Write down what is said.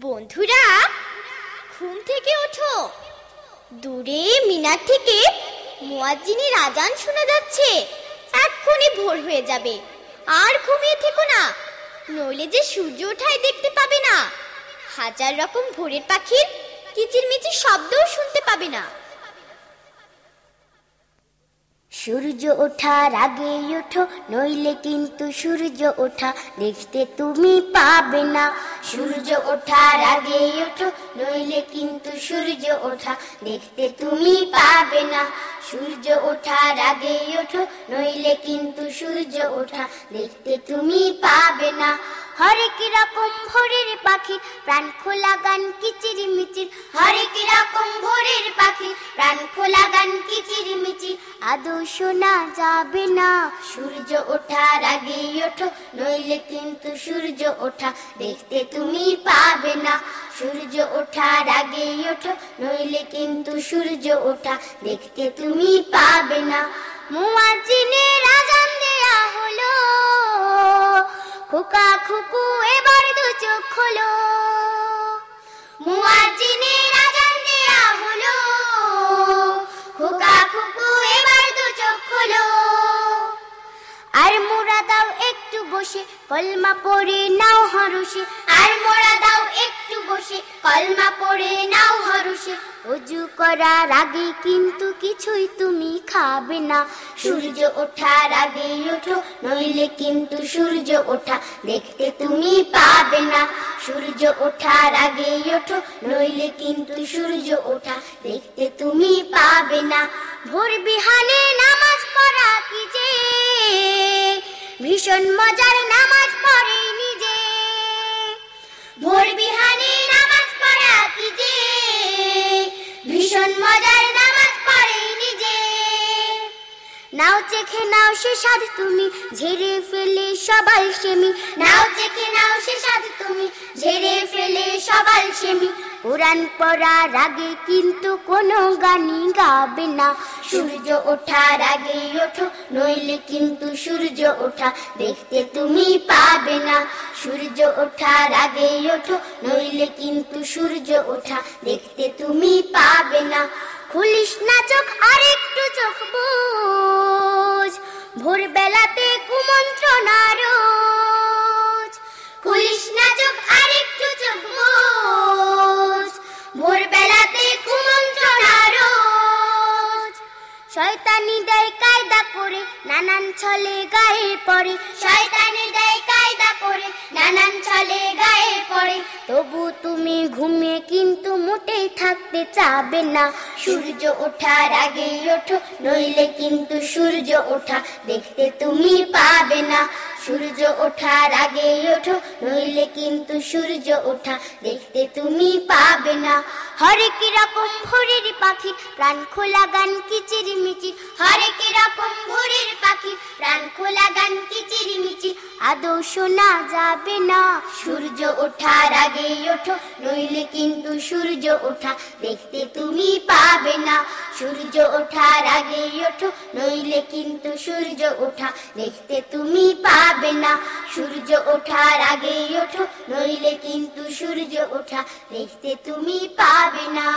বন্ধুরা, ঘুম থেকে ওঠো। দূরে মিনার থেকে মুয়াজ্জিনের আজান শোনা যাচ্ছে। এক্ষুনি ভোর হয়ে যাবে। আর ঘুমিয়ে থেকো না, নইলে যে সূর্য ওঠায় দেখতে পাবে না। হাজার রকম ভোরের পাখির কিচিরমিচির শব্দও শুনতে পাবে না। সূর্য ওঠার আগে ওঠো নইলে কিন্তু সূর্য ওঠা দেখতে তুমি পাবে না। সূর্য ওঠার আগে ওঠো নইলে কিন্তু সূর্য ওঠা দেখতে তুমি পাবে না। সূর্য ওঠার আগে ওঠো নইলে কিন্তু সূর্য ওঠা দেখতে তুমি পাবে না। হরেক রকম ভোরের পাখি, প্রাণ খোলা গান কিচির মিচির হরেক রকম ভোরের পাখি, প্রাণ খোলা গান কিচির মিচির আদৌ শোনা যাবে না, সূর্য ওঠার আগে ওঠো, নইলে কিন্তু সূর্য ওঠা দেখতে তুমি পাবে না। সূর্য ওঠার আগে ওঠো, নইলে কিন্তু সূর্য ওঠা দেখতে তুমি পাবে না। মুয়াজ্জিনের আজান খোকা, এবার দু চোখ খোলো। মুয়াজ্জিনের আজান দেয়া হলো খোকা খুকু, এবার দু চোখ খোলো। আর মোরা দাও একটু বসে, কলমা পড়ে নাও হরসে আর মোরা দাও একটু বসে, কলমা হরসে অজু করার আগে কিন্তু কিছুই তুমি খাবে না। সূর্য ওঠার আগে ওঠো, নইলে কিন্তু সূর্য ওঠা দেখতে তুমি পাবে না। সূর্য ওঠার আগে ওঠো, নইলে কিন্তু সূর্য ওঠা দেখতে তুমি পাবে না। ভোর বিহানে নামাজ পড়া কি যে? ভীষণ মজার নাও চেখে নাও সে স্বাদ তুমি, ঝেড়ে ফেলে সবাল সেমি। নাও চেখে নাও সে স্বাদ তুমি, ঝেড়ে ফেলে সবাল সেমি। কোরআন পড়ার আগে কিন্তু কোনো গানই গাবে না। সূর্য ওঠার আগে ওঠো, নইলে কিন্তু সূর্য ওঠা দেখতে তুমি পাবে না। সূর্য ওঠার আগে ওঠো, নইলে কিন্তু সূর্য ওঠা দেখতে তুমি পাবে না। খুলিস না চোখ আর একটু চোখ বুঝ ভোর বেলাতে শয়তানি দেয় কায়দা করে, নানান ছলে গায়ে পড়ে। শয়তানি দেয় কায়দা করে, নানান ছলে গায়ে পড়ে। তবু তুমি ঘুমিয়ে কিন্তু মোটেই থাকতে চাবে না। সূর্য ওঠার আগে ওঠো, নইলে কিন্তু সূর্য ওঠা দেখতে তুমি পাবে না। সূর্য ওঠার আগে ওঠো, নইলে কিন্তু সূর্য ওঠা দেখতে তুমি পাবে না। হরেক রকম ভোরের পাখি প্রাণ খোলা গান কিচির মিচির হরেক রকম ভোরের আদৌ শোনা যাবে না। সূর্য ওঠার আগে ওঠো, নইলে কিন্তু সূর্য ওঠা দেখতে তুমি পাবে না। সূর্য ওঠার আগে ওঠো, নইলে কিন্তু সূর্য ওঠা দেখতে তুমি পাবে না। সূর্য ওঠার আগে ওঠো, নইলে কিন্তু সূর্য ওঠা দেখতে তুমি পাবে না।